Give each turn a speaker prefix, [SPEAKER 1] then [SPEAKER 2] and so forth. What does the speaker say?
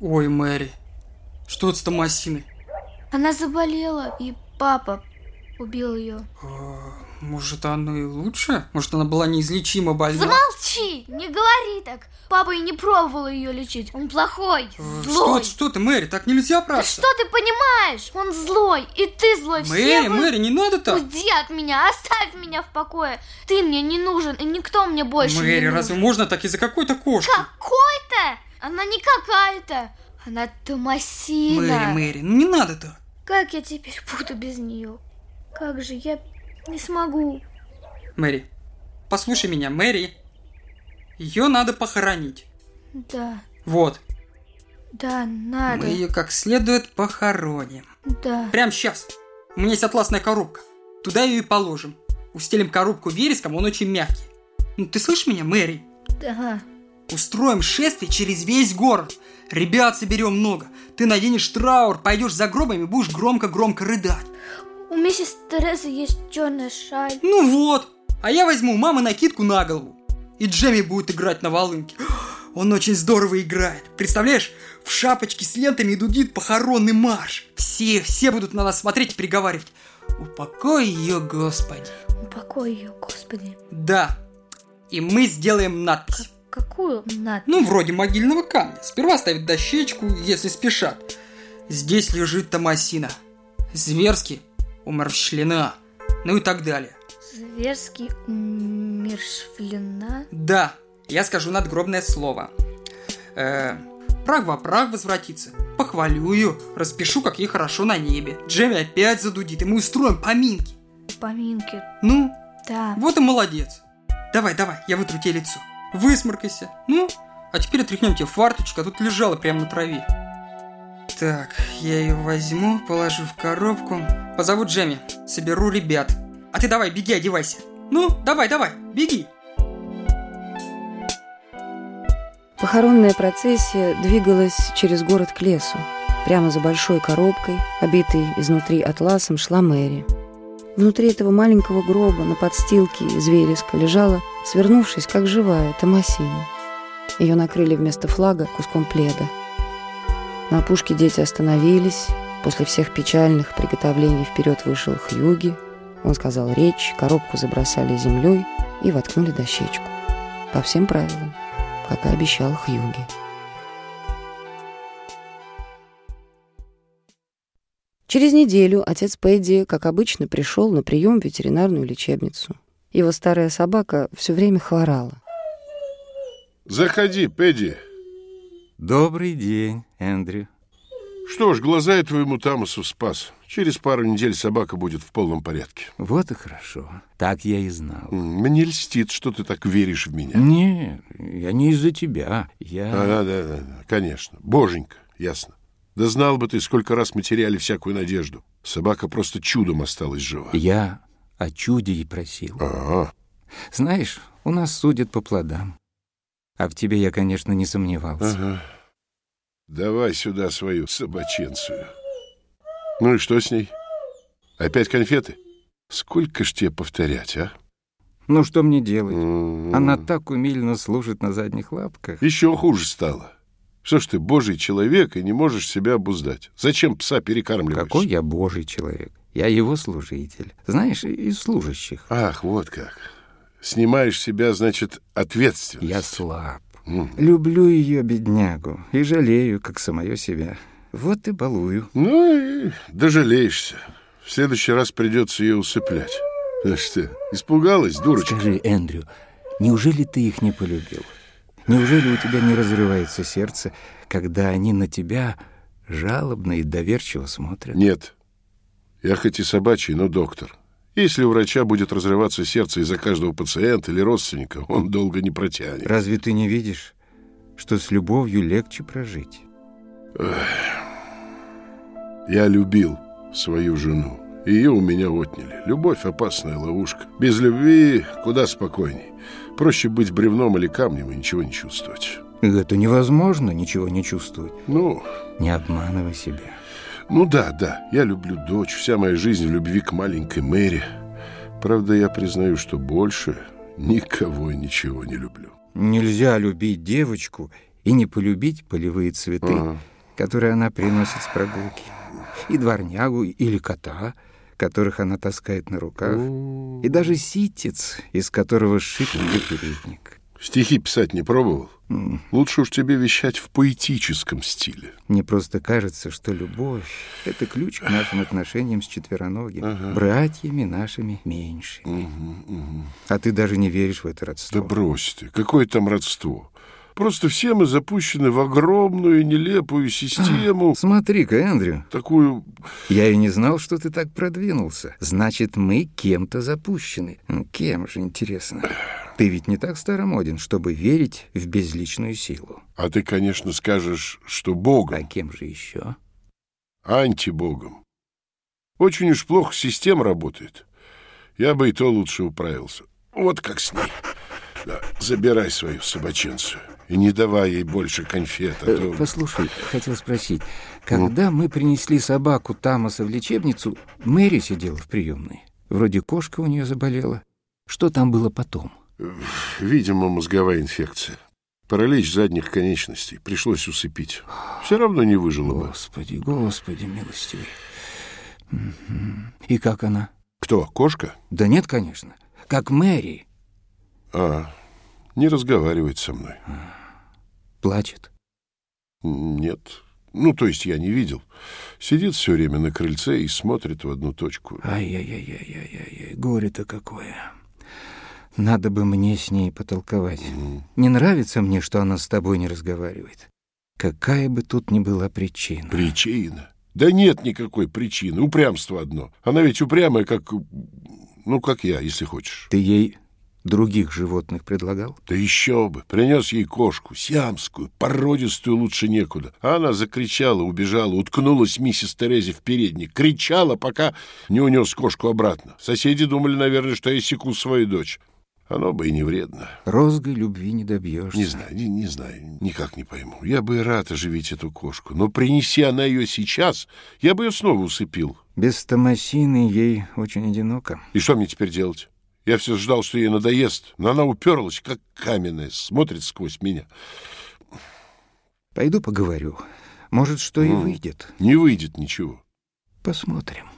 [SPEAKER 1] Ой, Мэри, что с Томасиной?
[SPEAKER 2] Она заболела, и папа убил ее.
[SPEAKER 1] А, может, оно и лучше? Может, она была неизлечимо больна?
[SPEAKER 2] Замолчи! Не говори так! Папа и не пробовал ее лечить. Он плохой,
[SPEAKER 1] А,
[SPEAKER 2] злой.
[SPEAKER 1] Что, что ты, Мэри, так нельзя
[SPEAKER 2] Да
[SPEAKER 1] просто.
[SPEAKER 2] что ты понимаешь? Он злой, и ты злой. Все
[SPEAKER 1] Мэри,
[SPEAKER 2] вы-
[SPEAKER 1] Мэри, не надо так.
[SPEAKER 2] Уйди от меня, оставь меня в покое. Ты мне не нужен, и никто мне больше не
[SPEAKER 1] Мэри,
[SPEAKER 2] нужен.
[SPEAKER 1] разве можно так из-за какой-то кошки?
[SPEAKER 2] Какой-то? Она не какая-то. Она Томасина.
[SPEAKER 1] Мэри, Мэри, ну не надо так.
[SPEAKER 2] Как я теперь буду без нее? Как же я не смогу?
[SPEAKER 1] Мэри, послушай меня, Мэри. Ее надо похоронить.
[SPEAKER 2] Да,
[SPEAKER 1] Вот,
[SPEAKER 2] да, надо.
[SPEAKER 1] мы ее как следует похороним.
[SPEAKER 2] Да.
[SPEAKER 1] Прямо сейчас. У меня есть атласная коробка. Туда ее и положим. Устелим коробку вереском, он очень мягкий. Ну ты слышишь меня, Мэри?
[SPEAKER 2] Да.
[SPEAKER 1] Устроим шествие через весь город. Ребят соберем много. Ты наденешь траур, пойдешь за гробом и будешь громко-громко рыдать.
[SPEAKER 2] У миссис Терезы есть черная шаль.
[SPEAKER 1] Ну вот. А я возьму у мамы накидку на голову. И Джемми будет играть на волынке. Он очень здорово играет. Представляешь, в шапочке с лентами дудит похоронный марш. Все, все будут на нас смотреть и приговаривать. Упокой ее, Господи.
[SPEAKER 2] Упокой ее, Господи.
[SPEAKER 1] Да. И мы сделаем надпись.
[SPEAKER 2] Какую надпись?
[SPEAKER 1] Ну, вроде могильного камня. Сперва ставят дощечку, если спешат. Здесь лежит Томасина. Зверски умерщвлена. Ну и так далее.
[SPEAKER 2] Зверски умершвлена.
[SPEAKER 1] Да, я скажу надгробное слово. Э, прах во прах возвратится. Похвалю ее, распишу, как ей хорошо на небе. Джемми опять задудит, и мы устроим поминки.
[SPEAKER 2] Поминки.
[SPEAKER 1] Ну,
[SPEAKER 2] Да.
[SPEAKER 1] вот и молодец. Давай, давай, я вытру тебе лицо. Высморкайся. Ну, а теперь отряхнем тебе фарточку, а тут лежала прямо на траве. Так, я ее возьму, положу в коробку. Позову Джемми, соберу ребят. А ты давай, беги, одевайся. Ну, давай, давай, беги.
[SPEAKER 3] Похоронная процессия двигалась через город к лесу. Прямо за большой коробкой, обитой изнутри атласом, шла Мэри. Внутри этого маленького гроба на подстилке из вереска лежала, свернувшись, как живая, Томасина. Ее накрыли вместо флага куском пледа. На опушке дети остановились. После всех печальных приготовлений вперед вышел Хьюги. Он сказал речь, коробку забросали землей и воткнули дощечку. По всем правилам как и обещал Хьюги. Через неделю отец Пэдди, как обычно, пришел на прием в ветеринарную лечебницу. Его старая собака все время хворала.
[SPEAKER 4] Заходи, Пэдди.
[SPEAKER 5] Добрый день, Эндрю.
[SPEAKER 4] Что ж, глаза я твоему Тамасу спас. Через пару недель собака будет в полном порядке.
[SPEAKER 5] Вот и хорошо. Так я и знал.
[SPEAKER 4] Мне льстит, что ты так веришь в меня.
[SPEAKER 5] Не, я не из-за тебя. Я...
[SPEAKER 4] А, да, да, да, да, конечно. Боженька, ясно. Да знал бы ты, сколько раз мы теряли всякую надежду. Собака просто чудом осталась жива.
[SPEAKER 5] Я о чуде и просил.
[SPEAKER 4] Ага.
[SPEAKER 5] Знаешь, у нас судят по плодам. А в тебе я, конечно, не сомневался.
[SPEAKER 4] Ага. Давай сюда свою собаченцию. Ну и что с ней? Опять конфеты? Сколько ж тебе повторять, а?
[SPEAKER 5] Ну что мне делать?
[SPEAKER 4] М.
[SPEAKER 5] Она так умильно служит на задних лапках.
[SPEAKER 4] Еще хуже стало. Что ж ты, божий человек, и не можешь себя обуздать? Зачем пса перекармливаешь?
[SPEAKER 5] Какой я божий человек. Я его служитель. Знаешь, из служащих.
[SPEAKER 4] Ах, вот как. Снимаешь себя, значит, ответственность.
[SPEAKER 5] Я слаб.
[SPEAKER 4] М.
[SPEAKER 5] Люблю ее, беднягу, и жалею, как самое себя. Вот и балую.
[SPEAKER 4] Ну и дожалеешься. В следующий раз придется ее усыплять. Да что, испугалась, дурочка?
[SPEAKER 5] Скажи, Эндрю, неужели ты их не полюбил? Неужели у тебя не разрывается сердце, когда они на тебя жалобно и доверчиво смотрят?
[SPEAKER 4] Нет. Я хоть и собачий, но доктор. Если у врача будет разрываться сердце из-за каждого пациента или родственника, он долго не протянет.
[SPEAKER 5] Разве ты не видишь, что с любовью легче прожить?
[SPEAKER 4] Я любил свою жену. Ее у меня отняли. Любовь — опасная ловушка. Без любви куда спокойней. Проще быть бревном или камнем и ничего не чувствовать.
[SPEAKER 5] Это невозможно, ничего не чувствовать.
[SPEAKER 4] Ну,
[SPEAKER 5] Не обманывай себя.
[SPEAKER 4] ну да, да, я люблю дочь. Вся моя жизнь в любви к маленькой Мэри. Правда, я признаю, что больше никого и ничего не люблю.
[SPEAKER 5] Нельзя любить девочку и не полюбить полевые цветы,
[SPEAKER 4] Ага.
[SPEAKER 5] которые она приносит с прогулки, и дворнягу или кота, которых она таскает на руках, и даже ситец, из которого сшит ее передник.
[SPEAKER 4] Стихи писать не пробовал? Лучше уж тебе вещать в поэтическом стиле.
[SPEAKER 5] Мне просто кажется, что любовь — это ключ к нашим отношениям с четвероногими, ага. братьями нашими меньшими. Угу, угу. А ты даже не веришь в это родство.
[SPEAKER 4] Да брось ты, какое там родство? Просто все мы запущены в огромную нелепую систему.
[SPEAKER 5] Смотри-ка, Эндрю.
[SPEAKER 4] Такую...
[SPEAKER 5] Я и не знал, что ты так продвинулся. Значит, мы кем-то запущены. Кем же, интересно? Ты ведь не так старомоден, чтобы верить в безличную силу.
[SPEAKER 4] А ты, конечно, скажешь, что Богом.
[SPEAKER 5] А кем же еще?
[SPEAKER 4] Антибогом. Очень уж плохо система работает. Я бы и то лучше управился. Вот как с ней. Да, забирай свою собаченцию и не давай ей больше конфет. А то...
[SPEAKER 5] Э, послушай, хотел спросить, когда ну? мы принесли собаку Тамаса в лечебницу, Мэри сидела в приемной. Вроде кошка у нее заболела. Что там было потом?
[SPEAKER 4] Видимо, мозговая инфекция. Паралич задних конечностей. Пришлось усыпить. Все равно не выжила
[SPEAKER 5] бы. Господи, господи, милостивый. И как она?
[SPEAKER 4] Кто, кошка?
[SPEAKER 5] Да нет, конечно. Как Мэри.
[SPEAKER 4] А, не разговаривает со мной.
[SPEAKER 5] Плачет?
[SPEAKER 4] Нет. Ну, то есть я не видел. Сидит все время на крыльце и смотрит в одну точку.
[SPEAKER 5] Ай-яй-яй-яй-яй-яй, горе-то какое. Надо бы мне с ней потолковать. Mm. Не нравится мне, что она с тобой не разговаривает. Какая бы тут ни была причина.
[SPEAKER 4] Причина? Да нет никакой причины. Упрямство одно. Она ведь упрямая, как... Ну, как я, если хочешь.
[SPEAKER 5] Ты ей других животных предлагал?
[SPEAKER 4] Да еще бы. Принес ей кошку, сиамскую, породистую лучше некуда. А она закричала, убежала, уткнулась миссис Терезе в передник. Кричала, пока не унес кошку обратно. Соседи думали, наверное, что я секу свою дочь. Оно бы и не вредно.
[SPEAKER 5] Розгой любви не добьешься.
[SPEAKER 4] Не знаю, не, не знаю, никак не пойму. Я бы и рад оживить эту кошку, но принеси она ее сейчас, я бы ее снова усыпил.
[SPEAKER 5] Без Томасины ей очень одиноко.
[SPEAKER 4] И что мне теперь делать? Я все ждал, что ей надоест, но она уперлась, как каменная, смотрит сквозь меня.
[SPEAKER 5] Пойду поговорю. Может, что ну, и выйдет.
[SPEAKER 4] Не выйдет ничего.
[SPEAKER 5] Посмотрим.